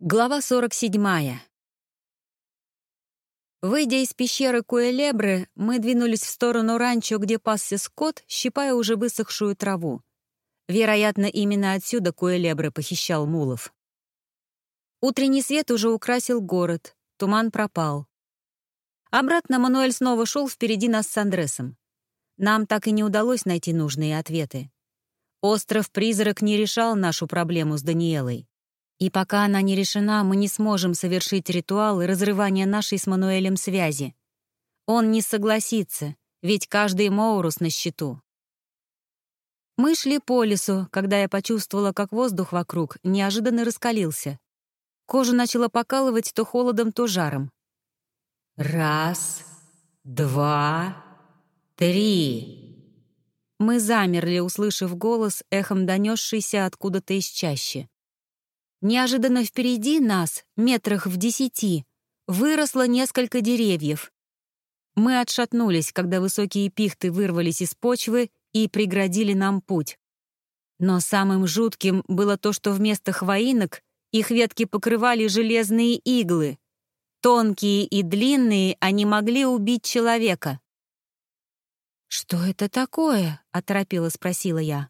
Глава 47. Выйдя из пещеры Куэлебры, мы двинулись в сторону ранчо, где пасся скот, щипая уже высохшую траву. Вероятно, именно отсюда Куэлебры похищал мулов. Утренний свет уже украсил город, туман пропал. Обратно Мануэль снова шел впереди нас с Андресом. Нам так и не удалось найти нужные ответы. Остров-призрак не решал нашу проблему с Даниэлой. И пока она не решена, мы не сможем совершить ритуал разрывания нашей с Мануэлем связи. Он не согласится, ведь каждый Моурус на счету. Мы шли по лесу, когда я почувствовала, как воздух вокруг неожиданно раскалился. Кожу начала покалывать то холодом, то жаром. «Раз, два, три!» Мы замерли, услышав голос, эхом донесшийся откуда-то из чащи. Неожиданно впереди нас, метрах в десяти, выросло несколько деревьев. Мы отшатнулись, когда высокие пихты вырвались из почвы и преградили нам путь. Но самым жутким было то, что вместо хвоинок их ветки покрывали железные иглы. Тонкие и длинные они могли убить человека. «Что это такое?» — оторопела спросила я.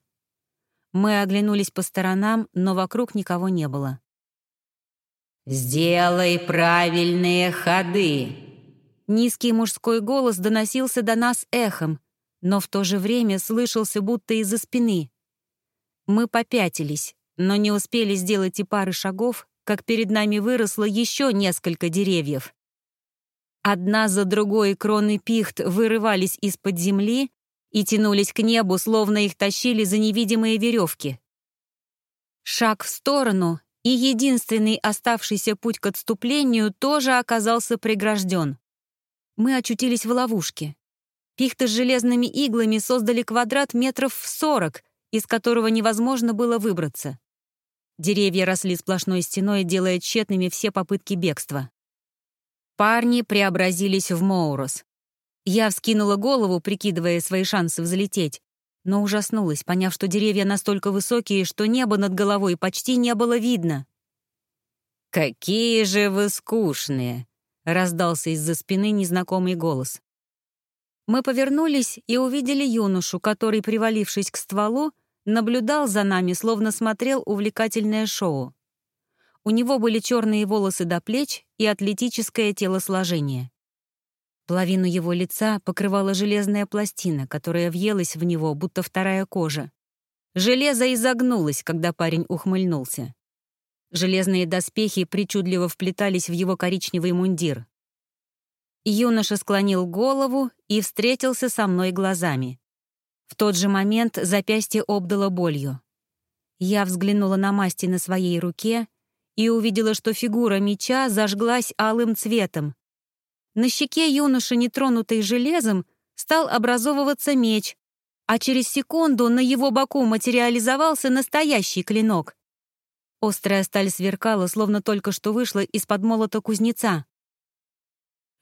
Мы оглянулись по сторонам, но вокруг никого не было. «Сделай правильные ходы!» Низкий мужской голос доносился до нас эхом, но в то же время слышался будто из-за спины. Мы попятились, но не успели сделать и пары шагов, как перед нами выросло еще несколько деревьев. Одна за другой кроны пихт вырывались из-под земли, и тянулись к небу, словно их тащили за невидимые веревки. Шаг в сторону, и единственный оставшийся путь к отступлению тоже оказался прегражден. Мы очутились в ловушке. Пихты с железными иглами создали квадрат метров в сорок, из которого невозможно было выбраться. Деревья росли сплошной стеной, делая тщетными все попытки бегства. Парни преобразились в Моурос. Я вскинула голову, прикидывая свои шансы взлететь, но ужаснулась, поняв, что деревья настолько высокие, что небо над головой почти не было видно. «Какие же вы скучные!» — раздался из-за спины незнакомый голос. Мы повернулись и увидели юношу, который, привалившись к стволу, наблюдал за нами, словно смотрел увлекательное шоу. У него были черные волосы до плеч и атлетическое телосложение. Половину его лица покрывала железная пластина, которая въелась в него, будто вторая кожа. Железо изогнулось, когда парень ухмыльнулся. Железные доспехи причудливо вплетались в его коричневый мундир. Юноша склонил голову и встретился со мной глазами. В тот же момент запястье обдало болью. Я взглянула на масти на своей руке и увидела, что фигура меча зажглась алым цветом, на щеке юноши, нетронутой железом, стал образовываться меч, а через секунду на его боку материализовался настоящий клинок. Острая сталь сверкала, словно только что вышла из-под молота кузнеца.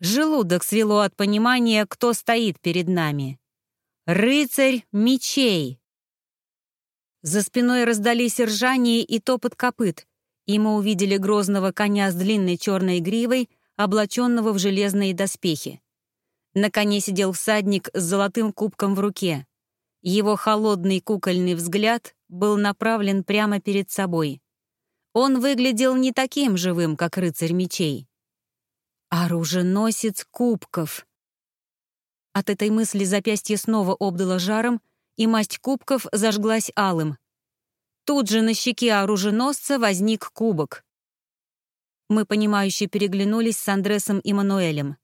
Желудок свело от понимания, кто стоит перед нами. Рыцарь мечей! За спиной раздались ржание и топот копыт, и мы увидели грозного коня с длинной черной гривой, облаченного в железные доспехи. На коне сидел всадник с золотым кубком в руке. Его холодный кукольный взгляд был направлен прямо перед собой. Он выглядел не таким живым, как рыцарь мечей. Оруженосец кубков. От этой мысли запястье снова обдало жаром, и масть кубков зажглась алым. Тут же на щеке оруженосца возник кубок. Мы, понимающе переглянулись с Андресом и Мануэлем.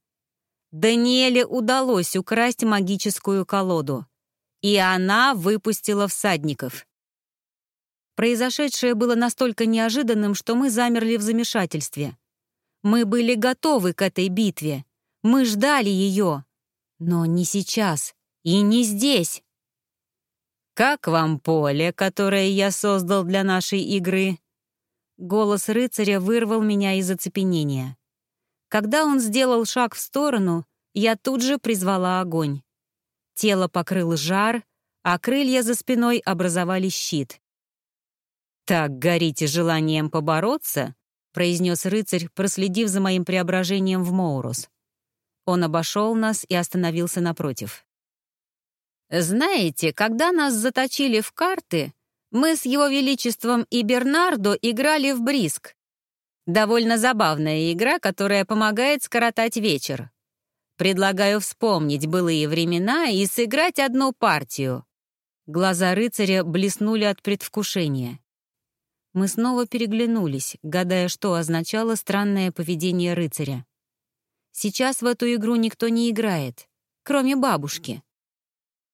Даниэле удалось украсть магическую колоду. И она выпустила всадников. Произошедшее было настолько неожиданным, что мы замерли в замешательстве. Мы были готовы к этой битве. Мы ждали ее. Но не сейчас и не здесь. «Как вам поле, которое я создал для нашей игры?» Голос рыцаря вырвал меня из оцепенения. Когда он сделал шаг в сторону, я тут же призвала огонь. Тело покрыл жар, а крылья за спиной образовали щит. «Так горите желанием побороться?» произнес рыцарь, проследив за моим преображением в Моурус. Он обошел нас и остановился напротив. «Знаете, когда нас заточили в карты, мы с его величеством и Бернардо играли в бриск. Довольно забавная игра, которая помогает скоротать вечер. Предлагаю вспомнить былые времена и сыграть одну партию». Глаза рыцаря блеснули от предвкушения. Мы снова переглянулись, гадая, что означало странное поведение рыцаря. Сейчас в эту игру никто не играет, кроме бабушки.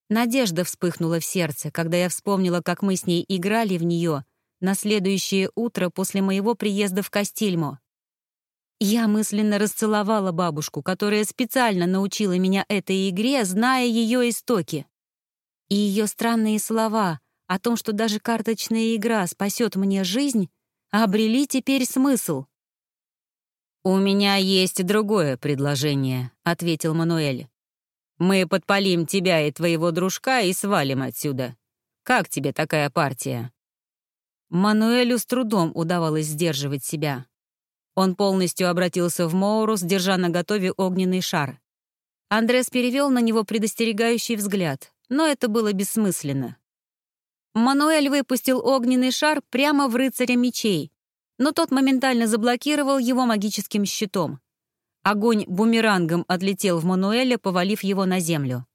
Надежда вспыхнула в сердце, когда я вспомнила, как мы с ней играли в нее на следующее утро после моего приезда в Кастильмо. Я мысленно расцеловала бабушку, которая специально научила меня этой игре, зная ее истоки. И ее странные слова о том, что даже карточная игра спасет мне жизнь, обрели теперь смысл. «У меня есть другое предложение», — ответил Мануэль. «Мы подпалим тебя и твоего дружка и свалим отсюда. Как тебе такая партия?» Мануэлю с трудом удавалось сдерживать себя. Он полностью обратился в Моурус, держа на готове огненный шар. Андрес перевел на него предостерегающий взгляд, но это было бессмысленно. Мануэль выпустил огненный шар прямо в рыцаря мечей, но тот моментально заблокировал его магическим щитом. Огонь бумерангом отлетел в Мануэля, повалив его на землю.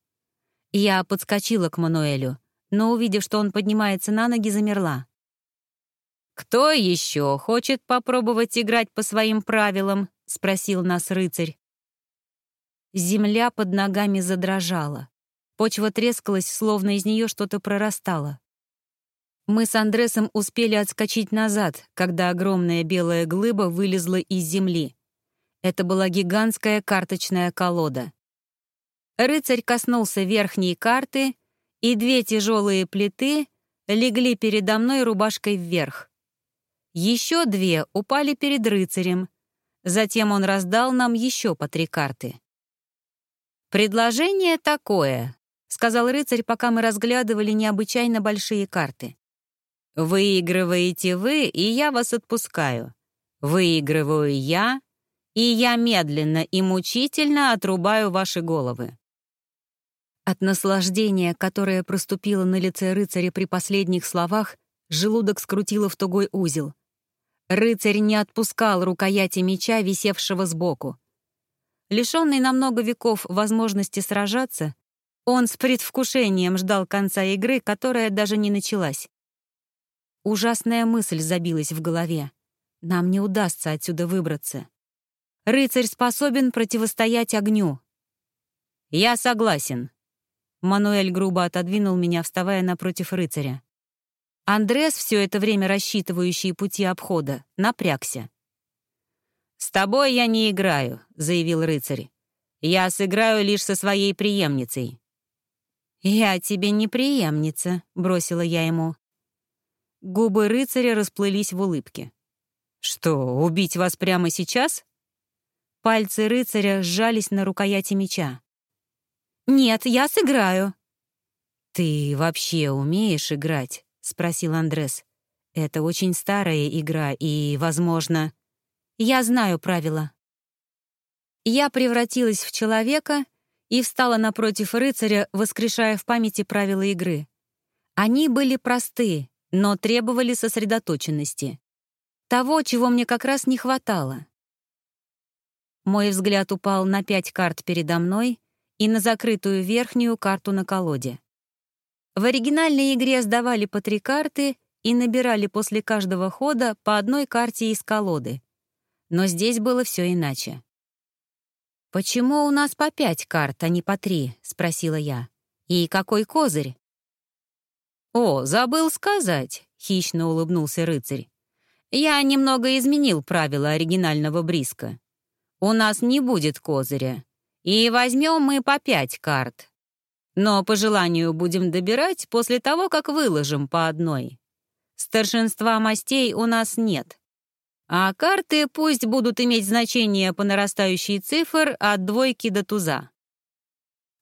Я подскочила к Мануэлю, но, увидев, что он поднимается на ноги, замерла. «Кто еще хочет попробовать играть по своим правилам?» — спросил нас рыцарь. Земля под ногами задрожала. Почва трескалась, словно из нее что-то прорастало. Мы с Андресом успели отскочить назад, когда огромная белая глыба вылезла из земли. Это была гигантская карточная колода. Рыцарь коснулся верхней карты, и две тяжелые плиты легли передо мной рубашкой вверх. Еще две упали перед рыцарем. Затем он раздал нам еще по три карты. «Предложение такое», — сказал рыцарь, пока мы разглядывали необычайно большие карты. «Выигрываете вы, и я вас отпускаю. Выигрываю я, и я медленно и мучительно отрубаю ваши головы». От наслаждения, которое проступило на лице рыцаря при последних словах, желудок скрутило в тугой узел. Рыцарь не отпускал рукояти меча, висевшего сбоку. Лишенный на много веков возможности сражаться, он с предвкушением ждал конца игры, которая даже не началась. Ужасная мысль забилась в голове. Нам не удастся отсюда выбраться. Рыцарь способен противостоять огню. «Я согласен». Мануэль грубо отодвинул меня, вставая напротив рыцаря. Андрес, все это время рассчитывающий пути обхода, напрягся. «С тобой я не играю», — заявил рыцарь. «Я сыграю лишь со своей преемницей». «Я тебе не преемница», — бросила я ему. Губы рыцаря расплылись в улыбке. «Что, убить вас прямо сейчас?» Пальцы рыцаря сжались на рукояти меча. «Нет, я сыграю». «Ты вообще умеешь играть?» — спросил Андрес. «Это очень старая игра, и, возможно...» «Я знаю правила». Я превратилась в человека и встала напротив рыцаря, воскрешая в памяти правила игры. Они были просты, но требовали сосредоточенности. Того, чего мне как раз не хватало. Мой взгляд упал на пять карт передо мной и на закрытую верхнюю карту на колоде. В оригинальной игре сдавали по три карты и набирали после каждого хода по одной карте из колоды. Но здесь было все иначе. «Почему у нас по пять карт, а не по три?» — спросила я. «И какой козырь?» «О, забыл сказать», — хищно улыбнулся рыцарь. «Я немного изменил правила оригинального бриска. У нас не будет козыря, и возьмем мы по пять карт, но по желанию будем добирать после того, как выложим по одной. Старшинства мастей у нас нет. А карты пусть будут иметь значение по нарастающей цифр от двойки до туза.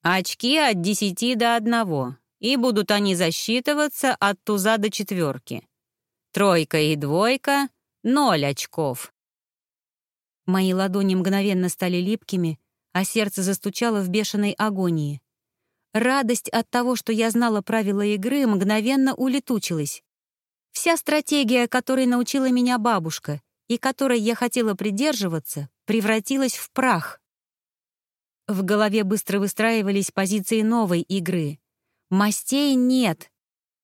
Очки от десяти до одного, и будут они засчитываться от туза до четверки. Тройка и двойка — ноль очков. Мои ладони мгновенно стали липкими, а сердце застучало в бешеной агонии. Радость от того, что я знала правила игры, мгновенно улетучилась. Вся стратегия, которой научила меня бабушка и которой я хотела придерживаться, превратилась в прах. В голове быстро выстраивались позиции новой игры. Мастей нет,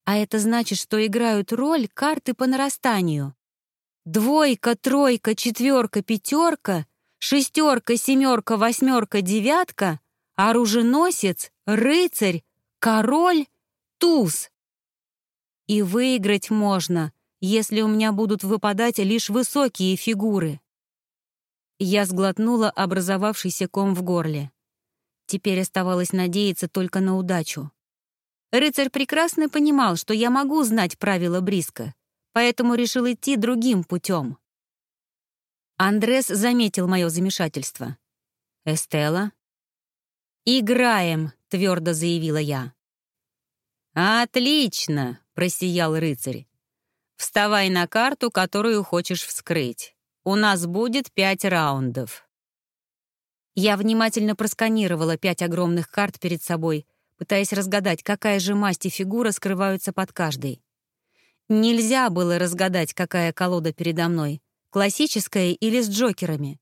а это значит, что играют роль карты по нарастанию. Двойка, тройка, четверка, пятерка, шестерка, семерка, восьмерка, девятка, оруженосец, рыцарь, король, туз. И выиграть можно, если у меня будут выпадать лишь высокие фигуры. Я сглотнула образовавшийся ком в горле. Теперь оставалось надеяться только на удачу. Рыцарь прекрасно понимал, что я могу знать правила Бриска, поэтому решил идти другим путем. Андрес заметил мое замешательство. «Эстелла?» «Играем», — твердо заявила я. «Отлично!» — просиял рыцарь. «Вставай на карту, которую хочешь вскрыть. У нас будет пять раундов». Я внимательно просканировала пять огромных карт перед собой, пытаясь разгадать, какая же масть и фигура скрываются под каждой. Нельзя было разгадать, какая колода передо мной, классическая или с джокерами.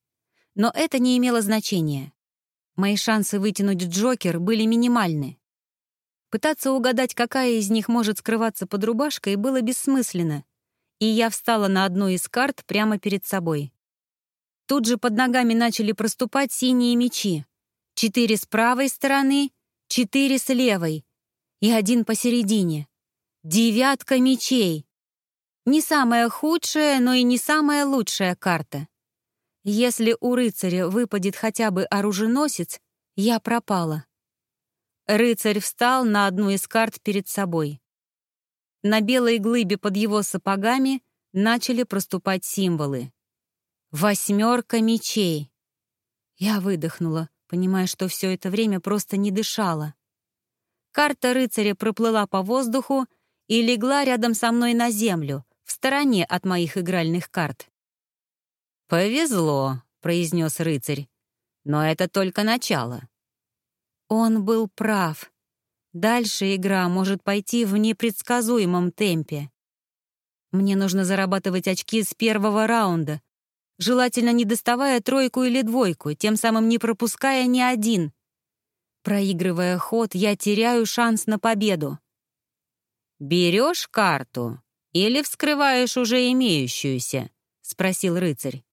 Но это не имело значения. Мои шансы вытянуть джокер были минимальны. Пытаться угадать, какая из них может скрываться под рубашкой, было бессмысленно, и я встала на одну из карт прямо перед собой. Тут же под ногами начали проступать синие мечи. Четыре с правой стороны, четыре с левой и один посередине. Девятка мечей. Не самая худшая, но и не самая лучшая карта. Если у рыцаря выпадет хотя бы оруженосец, я пропала. Рыцарь встал на одну из карт перед собой. На белой глыбе под его сапогами начали проступать символы. Восьмерка мечей. Я выдохнула, понимая, что все это время просто не дышала. Карта рыцаря проплыла по воздуху и легла рядом со мной на землю, в стороне от моих игральных карт. «Повезло», — произнес рыцарь. «Но это только начало». Он был прав. Дальше игра может пойти в непредсказуемом темпе. Мне нужно зарабатывать очки с первого раунда, желательно не доставая тройку или двойку, тем самым не пропуская ни один. Проигрывая ход, я теряю шанс на победу. «Берешь карту или вскрываешь уже имеющуюся?» — спросил рыцарь.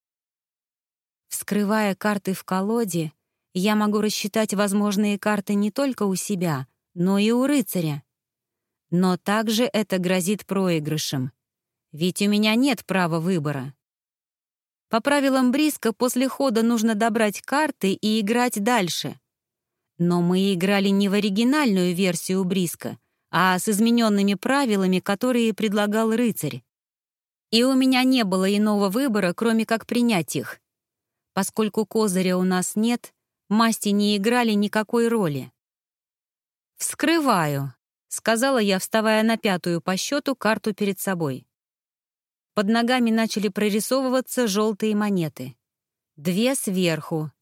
Вскрывая карты в колоде, я могу рассчитать возможные карты не только у себя, но и у рыцаря. Но также это грозит проигрышем. Ведь у меня нет права выбора. По правилам Бриска после хода нужно добрать карты и играть дальше. Но мы играли не в оригинальную версию Бриска, а с измененными правилами, которые предлагал рыцарь. И у меня не было иного выбора, кроме как принять их. Поскольку козыря у нас нет, масти не играли никакой роли. «Вскрываю», — сказала я, вставая на пятую по счету карту перед собой. Под ногами начали прорисовываться желтые монеты. Две сверху.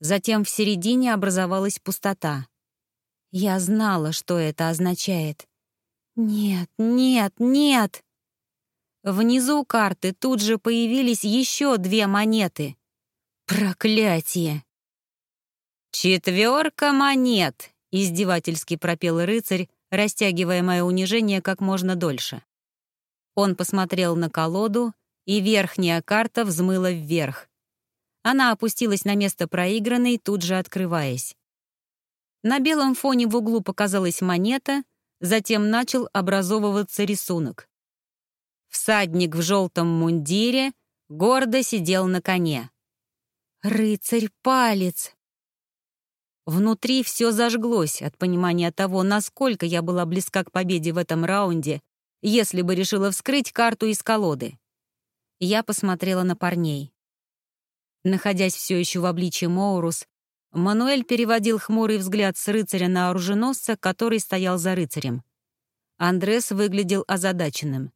Затем в середине образовалась пустота. Я знала, что это означает. «Нет, нет, нет!» Внизу карты тут же появились еще две монеты. Проклятие! «Четверка монет!» — издевательски пропел рыцарь, растягивая мое унижение как можно дольше. Он посмотрел на колоду, и верхняя карта взмыла вверх. Она опустилась на место проигранной, тут же открываясь. На белом фоне в углу показалась монета, затем начал образовываться рисунок. Всадник в желтом мундире гордо сидел на коне. «Рыцарь-палец!» Внутри все зажглось от понимания того, насколько я была близка к победе в этом раунде если бы решила вскрыть карту из колоды. Я посмотрела на парней. Находясь все еще в обличье Моурус, Мануэль переводил хмурый взгляд с рыцаря на оруженосца, который стоял за рыцарем. Андрес выглядел озадаченным.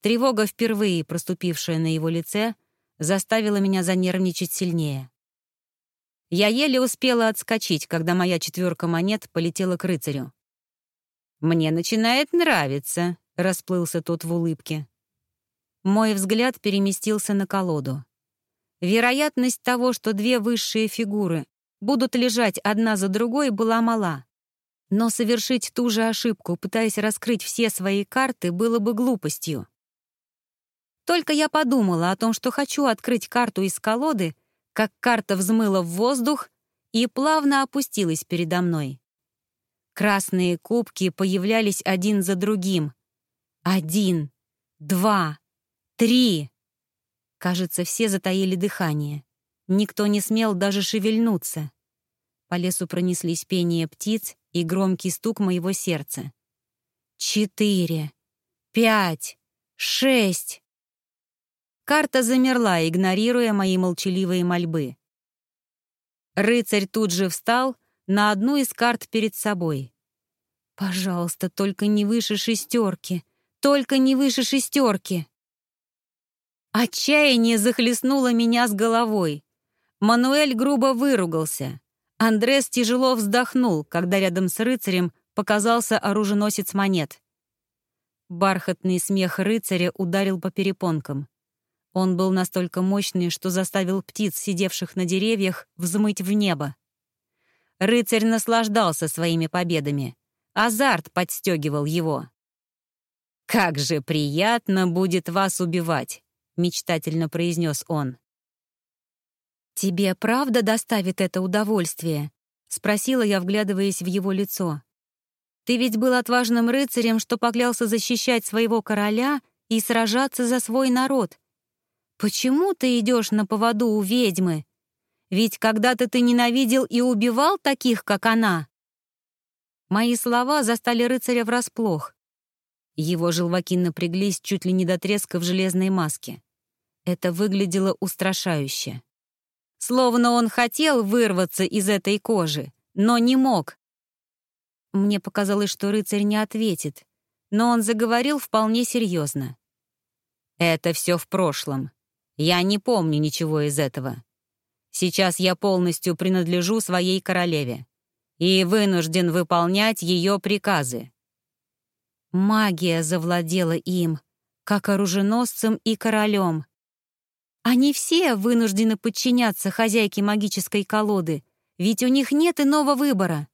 Тревога, впервые проступившая на его лице, заставило меня занервничать сильнее. Я еле успела отскочить, когда моя четверка монет полетела к рыцарю. «Мне начинает нравиться», — расплылся тот в улыбке. Мой взгляд переместился на колоду. Вероятность того, что две высшие фигуры будут лежать одна за другой, была мала. Но совершить ту же ошибку, пытаясь раскрыть все свои карты, было бы глупостью. Только я подумала о том, что хочу открыть карту из колоды, как карта взмыла в воздух и плавно опустилась передо мной. Красные кубки появлялись один за другим. Один, два, три. Кажется, все затаили дыхание. Никто не смел даже шевельнуться. По лесу пронеслись пение птиц и громкий стук моего сердца. Четыре, пять, шесть. Карта замерла, игнорируя мои молчаливые мольбы. Рыцарь тут же встал на одну из карт перед собой. «Пожалуйста, только не выше шестерки! Только не выше шестерки!» Отчаяние захлестнуло меня с головой. Мануэль грубо выругался. Андрес тяжело вздохнул, когда рядом с рыцарем показался оруженосец монет. Бархатный смех рыцаря ударил по перепонкам. Он был настолько мощный, что заставил птиц, сидевших на деревьях, взмыть в небо. Рыцарь наслаждался своими победами. Азарт подстегивал его. «Как же приятно будет вас убивать!» — мечтательно произнес он. «Тебе правда доставит это удовольствие?» — спросила я, вглядываясь в его лицо. «Ты ведь был отважным рыцарем, что поклялся защищать своего короля и сражаться за свой народ. Почему ты идешь на поводу у ведьмы? Ведь когда-то ты ненавидел и убивал таких, как она. Мои слова застали рыцаря врасплох. Его желваки напряглись чуть ли не до треска в железной маске. Это выглядело устрашающе. Словно он хотел вырваться из этой кожи, но не мог. Мне показалось, что рыцарь не ответит, но он заговорил вполне серьезно. «Это все в прошлом. Я не помню ничего из этого. Сейчас я полностью принадлежу своей королеве и вынужден выполнять ее приказы. Магия завладела им, как оруженосцем и королем. Они все вынуждены подчиняться хозяйке магической колоды, ведь у них нет иного выбора.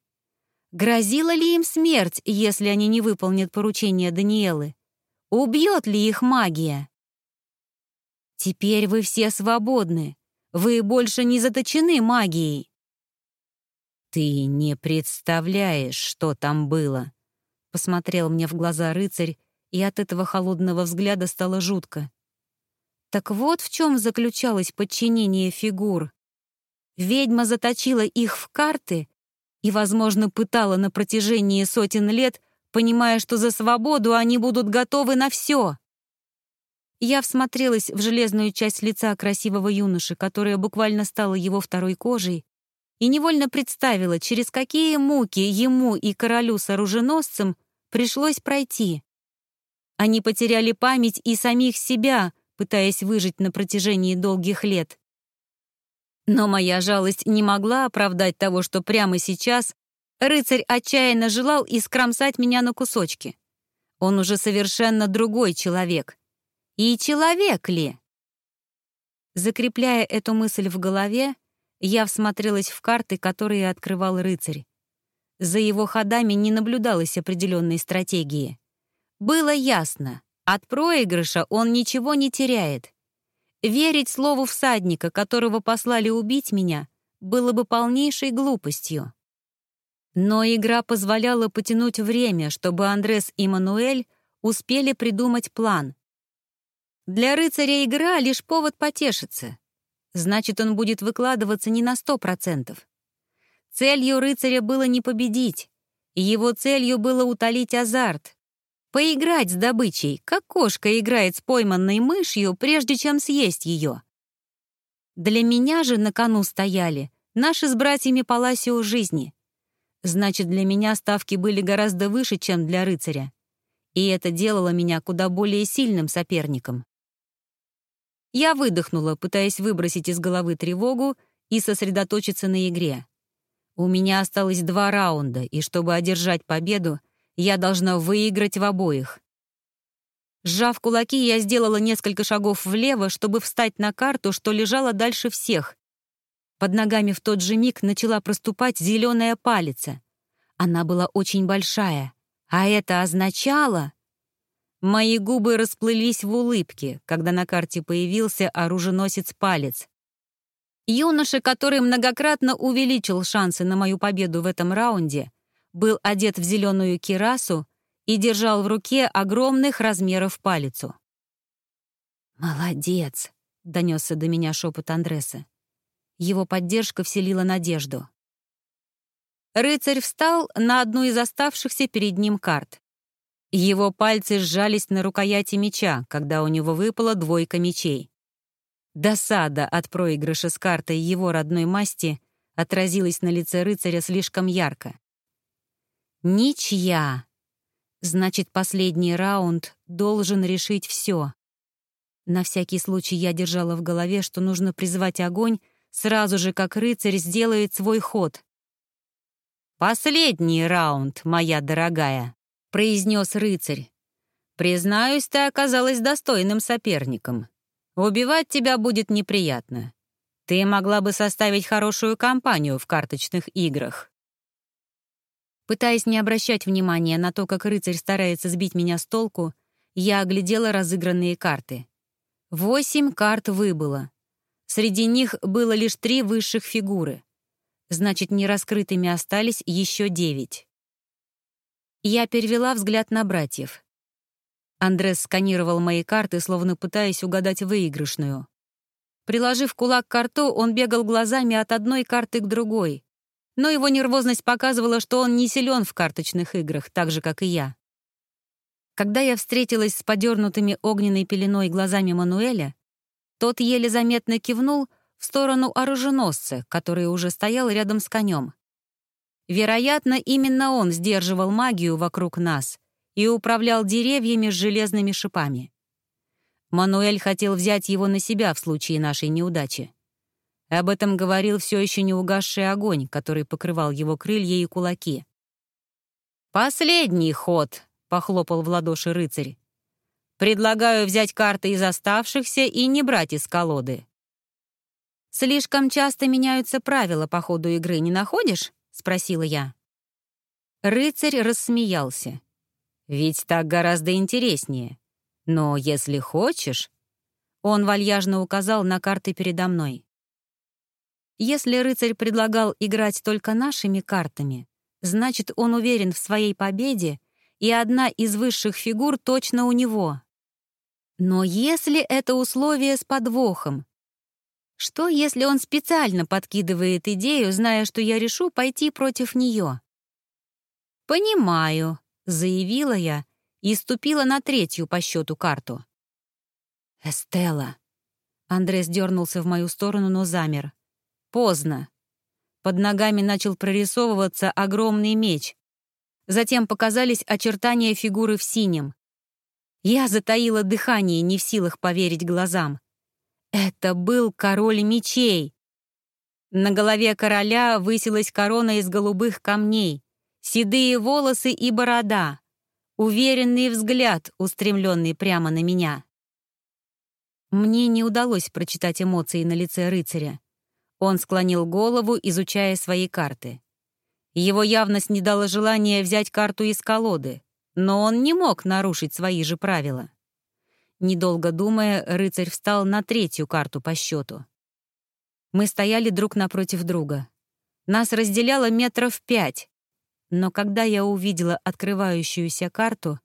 Грозила ли им смерть, если они не выполнят поручение Даниэлы? Убьет ли их магия? Теперь вы все свободны. Вы больше не заточены магией. Ты не представляешь, что там было. Посмотрел мне в глаза рыцарь, и от этого холодного взгляда стало жутко. Так вот в чем заключалось подчинение фигур. Ведьма заточила их в карты и, возможно, пытала на протяжении сотен лет, понимая, что за свободу они будут готовы на все. Я всмотрелась в железную часть лица красивого юноши, которая буквально стала его второй кожей, и невольно представила, через какие муки ему и королю с оруженосцем пришлось пройти. Они потеряли память и самих себя, пытаясь выжить на протяжении долгих лет. Но моя жалость не могла оправдать того, что прямо сейчас рыцарь отчаянно желал искромсать меня на кусочки. Он уже совершенно другой человек. И человек ли? Закрепляя эту мысль в голове, я всмотрелась в карты, которые открывал рыцарь. За его ходами не наблюдалось определенной стратегии. Было ясно, от проигрыша он ничего не теряет. Верить слову всадника, которого послали убить меня, было бы полнейшей глупостью. Но игра позволяла потянуть время, чтобы Андрес и Мануэль успели придумать план, для рыцаря игра — лишь повод потешиться. Значит, он будет выкладываться не на сто процентов. Целью рыцаря было не победить. Его целью было утолить азарт. Поиграть с добычей, как кошка играет с пойманной мышью, прежде чем съесть ее. Для меня же на кону стояли наши с братьями Паласио жизни. Значит, для меня ставки были гораздо выше, чем для рыцаря. И это делало меня куда более сильным соперником. Я выдохнула, пытаясь выбросить из головы тревогу и сосредоточиться на игре. У меня осталось два раунда, и чтобы одержать победу, я должна выиграть в обоих. Сжав кулаки, я сделала несколько шагов влево, чтобы встать на карту, что лежала дальше всех. Под ногами в тот же миг начала проступать зеленая палица. Она была очень большая, а это означало... Мои губы расплылись в улыбке, когда на карте появился оруженосец-палец. Юноша, который многократно увеличил шансы на мою победу в этом раунде, был одет в зеленую кирасу и держал в руке огромных размеров палицу. «Молодец!» — донесся до меня шепот Андреса. Его поддержка вселила надежду. Рыцарь встал на одну из оставшихся перед ним карт. Его пальцы сжались на рукояти меча, когда у него выпала двойка мечей. Досада от проигрыша с картой его родной масти отразилась на лице рыцаря слишком ярко. Ничья. Значит, последний раунд должен решить все. На всякий случай я держала в голове, что нужно призвать огонь сразу же, как рыцарь сделает свой ход. «Последний раунд, моя дорогая», — произнес рыцарь. «Признаюсь, ты оказалась достойным соперником. Убивать тебя будет неприятно. Ты могла бы составить хорошую компанию в карточных играх. Пытаясь не обращать внимания на то, как рыцарь старается сбить меня с толку, я оглядела разыгранные карты. Восемь карт выбыло. Среди них было лишь три высших фигуры. Значит, нераскрытыми остались еще девять. Я перевела взгляд на братьев. Андрес сканировал мои карты, словно пытаясь угадать выигрышную. Приложив кулак к карту, он бегал глазами от одной карты к другой. Но его нервозность показывала, что он не силен в карточных играх, так же, как и я. Когда я встретилась с подернутыми огненной пеленой глазами Мануэля, тот еле заметно кивнул в сторону оруженосца, который уже стоял рядом с конем. Вероятно, именно он сдерживал магию вокруг нас — и управлял деревьями с железными шипами. Мануэль хотел взять его на себя в случае нашей неудачи. Об этом говорил все еще не угасший огонь, который покрывал его крылья и кулаки. «Последний ход», — похлопал в ладоши рыцарь. «Предлагаю взять карты из оставшихся и не брать из колоды». «Слишком часто меняются правила по ходу игры, не находишь?» — спросила я. Рыцарь рассмеялся. Ведь так гораздо интереснее. Но если хочешь...» Он вальяжно указал на карты передо мной. Если рыцарь предлагал играть только нашими картами, значит, он уверен в своей победе, и одна из высших фигур точно у него. Но если это условие с подвохом? Что, если он специально подкидывает идею, зная, что я решу пойти против нее? «Понимаю», заявила я и ступила на третью по счету карту. «Эстелла!» Андрес дернулся в мою сторону, но замер. «Поздно!» Под ногами начал прорисовываться огромный меч. Затем показались очертания фигуры в синем. Я затаила дыхание, не в силах поверить глазам. Это был король мечей. На голове короля высилась корона из голубых камней седые волосы и борода, уверенный взгляд, устремленный прямо на меня. Мне не удалось прочитать эмоции на лице рыцаря. Он склонил голову, изучая свои карты. Его явность не дала желания взять карту из колоды, но он не мог нарушить свои же правила. Недолго думая, рыцарь встал на третью карту по счету. Мы стояли друг напротив друга. Нас разделяло метров пять, но когда я увидела открывающуюся карту,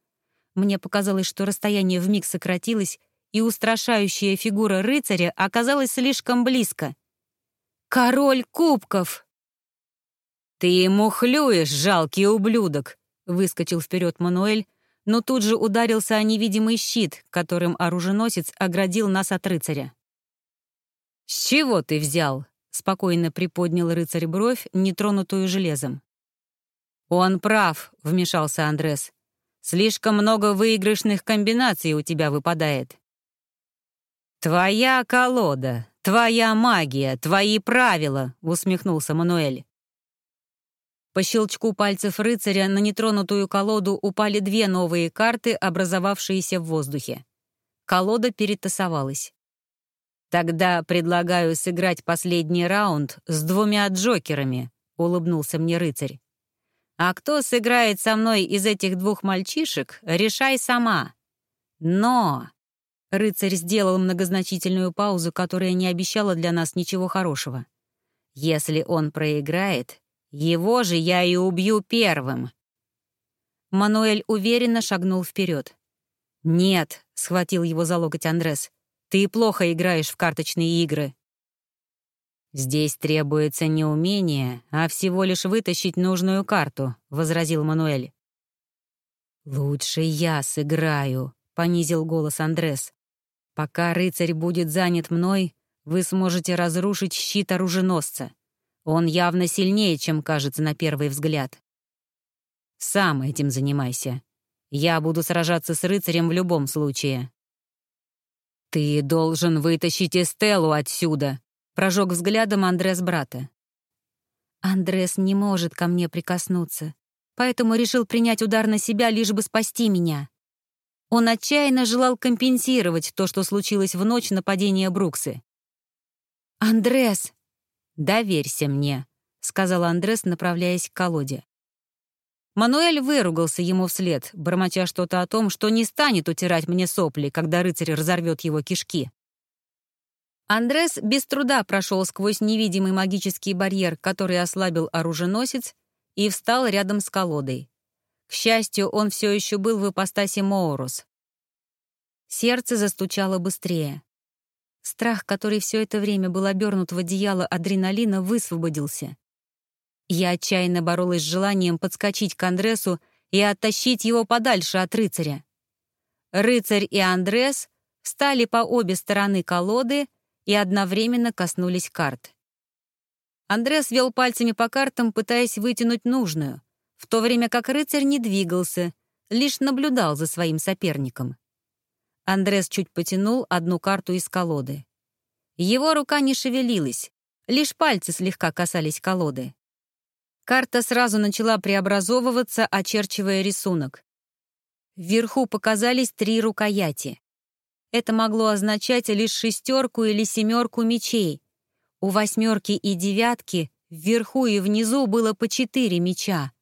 мне показалось, что расстояние вмиг сократилось, и устрашающая фигура рыцаря оказалась слишком близко. «Король кубков!» «Ты ему хлюешь, жалкий ублюдок!» — выскочил вперед Мануэль, но тут же ударился о невидимый щит, которым оруженосец оградил нас от рыцаря. «С чего ты взял?» — спокойно приподнял рыцарь бровь, нетронутую железом. «Он прав», — вмешался Андрес. «Слишком много выигрышных комбинаций у тебя выпадает». «Твоя колода, твоя магия, твои правила», — усмехнулся Мануэль. По щелчку пальцев рыцаря на нетронутую колоду упали две новые карты, образовавшиеся в воздухе. Колода перетасовалась. «Тогда предлагаю сыграть последний раунд с двумя джокерами», — улыбнулся мне рыцарь. «А кто сыграет со мной из этих двух мальчишек, решай сама. Но...» Рыцарь сделал многозначительную паузу, которая не обещала для нас ничего хорошего. «Если он проиграет, его же я и убью первым». Мануэль уверенно шагнул вперед. «Нет», — схватил его за локоть Андрес, — «ты плохо играешь в карточные игры». «Здесь требуется не умение, а всего лишь вытащить нужную карту», — возразил Мануэль. «Лучше я сыграю», — понизил голос Андрес. «Пока рыцарь будет занят мной, вы сможете разрушить щит оруженосца. Он явно сильнее, чем кажется на первый взгляд. Сам этим занимайся. Я буду сражаться с рыцарем в любом случае». «Ты должен вытащить Эстеллу отсюда», — прожег взглядом Андрес брата. «Андрес не может ко мне прикоснуться, поэтому решил принять удар на себя, лишь бы спасти меня. Он отчаянно желал компенсировать то, что случилось в ночь нападения Бруксы. «Андрес!» «Доверься мне», — сказал Андрес, направляясь к колоде. Мануэль выругался ему вслед, бормоча что-то о том, что не станет утирать мне сопли, когда рыцарь разорвет его кишки. Андрес без труда прошел сквозь невидимый магический барьер, который ослабил оруженосец, и встал рядом с колодой. К счастью, он все еще был в ипостаси Моурус. Сердце застучало быстрее. Страх, который все это время был обернут в одеяло адреналина, высвободился. Я отчаянно боролась с желанием подскочить к Андресу и оттащить его подальше от рыцаря. Рыцарь и Андрес встали по обе стороны колоды и одновременно коснулись карт. Андрес вел пальцами по картам, пытаясь вытянуть нужную — в то время как рыцарь не двигался, лишь наблюдал за своим соперником. Андрес чуть потянул одну карту из колоды. Его рука не шевелилась, лишь пальцы слегка касались колоды. Карта сразу начала преобразовываться, очерчивая рисунок. Вверху показались три рукояти. Это могло означать лишь шестерку или семерку мечей. У восьмерки и девятки вверху и внизу было по четыре меча.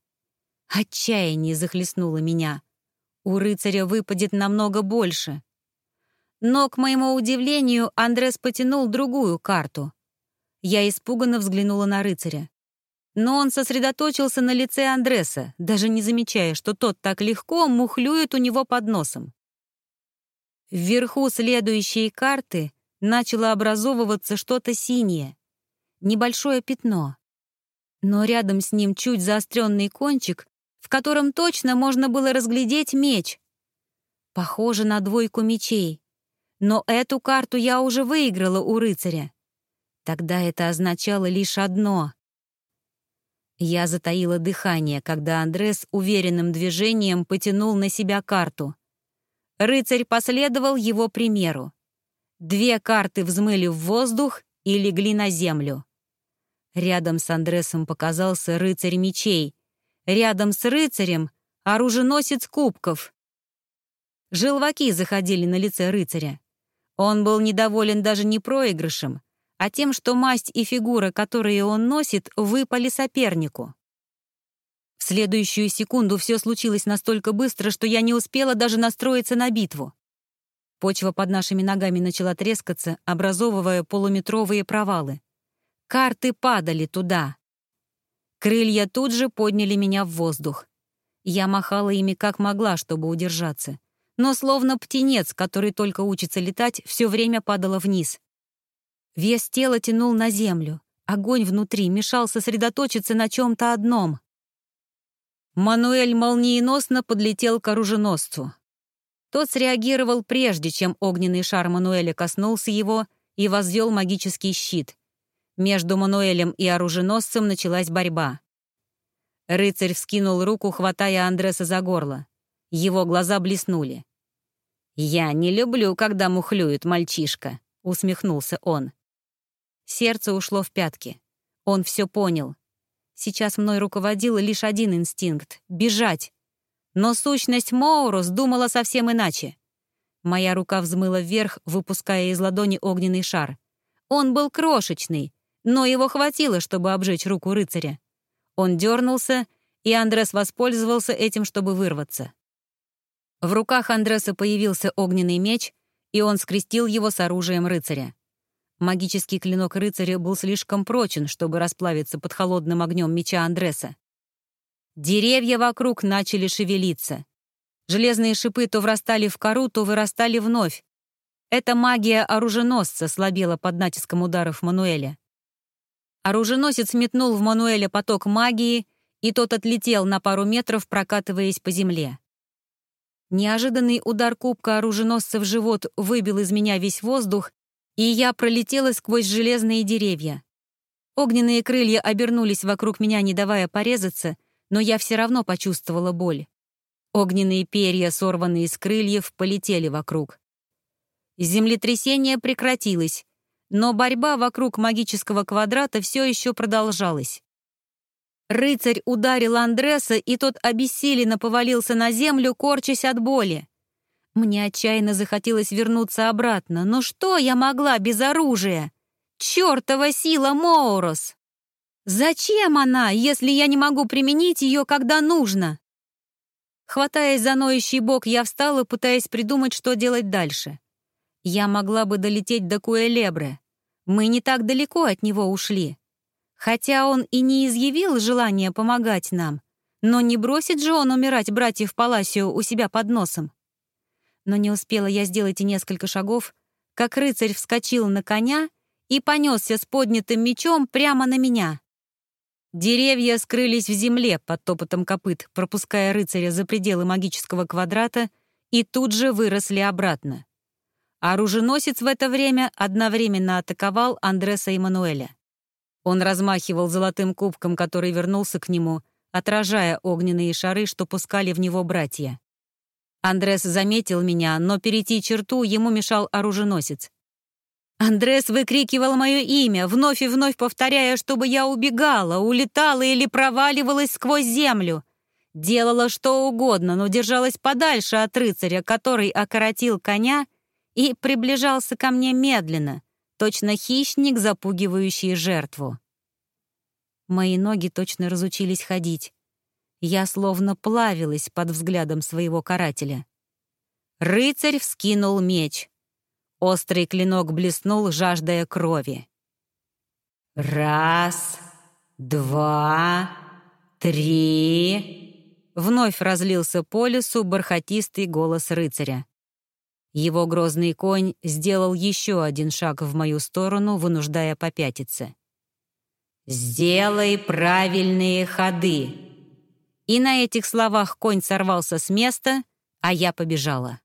Отчаяние захлестнуло меня. У рыцаря выпадет намного больше. Но, к моему удивлению, Андрес потянул другую карту. Я испуганно взглянула на рыцаря. Но он сосредоточился на лице Андреса, даже не замечая, что тот так легко мухлюет у него под носом. Вверху следующей карты начало образовываться что-то синее. Небольшое пятно. Но рядом с ним чуть заостренный кончик в котором точно можно было разглядеть меч. Похоже на двойку мечей. Но эту карту я уже выиграла у рыцаря. Тогда это означало лишь одно. Я затаила дыхание, когда Андрес уверенным движением потянул на себя карту. Рыцарь последовал его примеру. Две карты взмыли в воздух и легли на землю. Рядом с Андресом показался рыцарь мечей, Рядом с рыцарем — оруженосец кубков. Желваки заходили на лице рыцаря. Он был недоволен даже не проигрышем, а тем, что масть и фигура, которые он носит, выпали сопернику. В следующую секунду все случилось настолько быстро, что я не успела даже настроиться на битву. Почва под нашими ногами начала трескаться, образовывая полуметровые провалы. Карты падали туда. Крылья тут же подняли меня в воздух. Я махала ими как могла, чтобы удержаться. Но словно птенец, который только учится летать, все время падала вниз. Вес тела тянул на землю. Огонь внутри мешал сосредоточиться на чем-то одном. Мануэль молниеносно подлетел к оруженосцу. Тот среагировал прежде, чем огненный шар Мануэля коснулся его и возвел магический щит. Между Мануэлем и оруженосцем началась борьба. Рыцарь вскинул руку, хватая Андреса за горло. Его глаза блеснули. «Я не люблю, когда мухлюет мальчишка», — усмехнулся он. Сердце ушло в пятки. Он все понял. Сейчас мной руководил лишь один инстинкт — бежать. Но сущность Моурус думала совсем иначе. Моя рука взмыла вверх, выпуская из ладони огненный шар. Он был крошечный, но его хватило, чтобы обжечь руку рыцаря. Он дернулся, и Андрес воспользовался этим, чтобы вырваться. В руках Андреса появился огненный меч, и он скрестил его с оружием рыцаря. Магический клинок рыцаря был слишком прочен, чтобы расплавиться под холодным огнем меча Андреса. Деревья вокруг начали шевелиться. Железные шипы то врастали в кору, то вырастали вновь. Эта магия оруженосца слабела под натиском ударов Мануэля. Оруженосец метнул в Мануэля поток магии, и тот отлетел на пару метров, прокатываясь по земле. Неожиданный удар кубка оруженосца в живот выбил из меня весь воздух, и я пролетела сквозь железные деревья. Огненные крылья обернулись вокруг меня, не давая порезаться, но я все равно почувствовала боль. Огненные перья, сорванные с крыльев, полетели вокруг. Землетрясение прекратилось, но борьба вокруг магического квадрата все еще продолжалась. Рыцарь ударил Андреса, и тот обессиленно повалился на землю, корчась от боли. Мне отчаянно захотелось вернуться обратно. Но что я могла без оружия? Чёртова сила Моурос! Зачем она, если я не могу применить ее, когда нужно? Хватаясь за ноющий бок, я встала, пытаясь придумать, что делать дальше. Я могла бы долететь до Куэлебре. Мы не так далеко от него ушли. Хотя он и не изъявил желания помогать нам, но не бросит же он умирать братьев Паласио у себя под носом. Но не успела я сделать и несколько шагов, как рыцарь вскочил на коня и понесся с поднятым мечом прямо на меня. Деревья скрылись в земле под топотом копыт, пропуская рыцаря за пределы магического квадрата, и тут же выросли обратно. Оруженосец в это время одновременно атаковал Андреса Эммануэля. Он размахивал золотым кубком, который вернулся к нему, отражая огненные шары, что пускали в него братья. Андрес заметил меня, но перейти черту ему мешал оруженосец. Андрес выкрикивал мое имя, вновь и вновь повторяя, чтобы я убегала, улетала или проваливалась сквозь землю. Делала что угодно, но держалась подальше от рыцаря, который окоротил коня и приближался ко мне медленно, точно хищник, запугивающий жертву. Мои ноги точно разучились ходить. Я словно плавилась под взглядом своего карателя. Рыцарь вскинул меч. Острый клинок блеснул, жаждая крови. «Раз, два, три...» Вновь разлился по лесу бархатистый голос рыцаря. Его грозный конь сделал еще один шаг в мою сторону, вынуждая попятиться. «Сделай правильные ходы!» И на этих словах конь сорвался с места, а я побежала.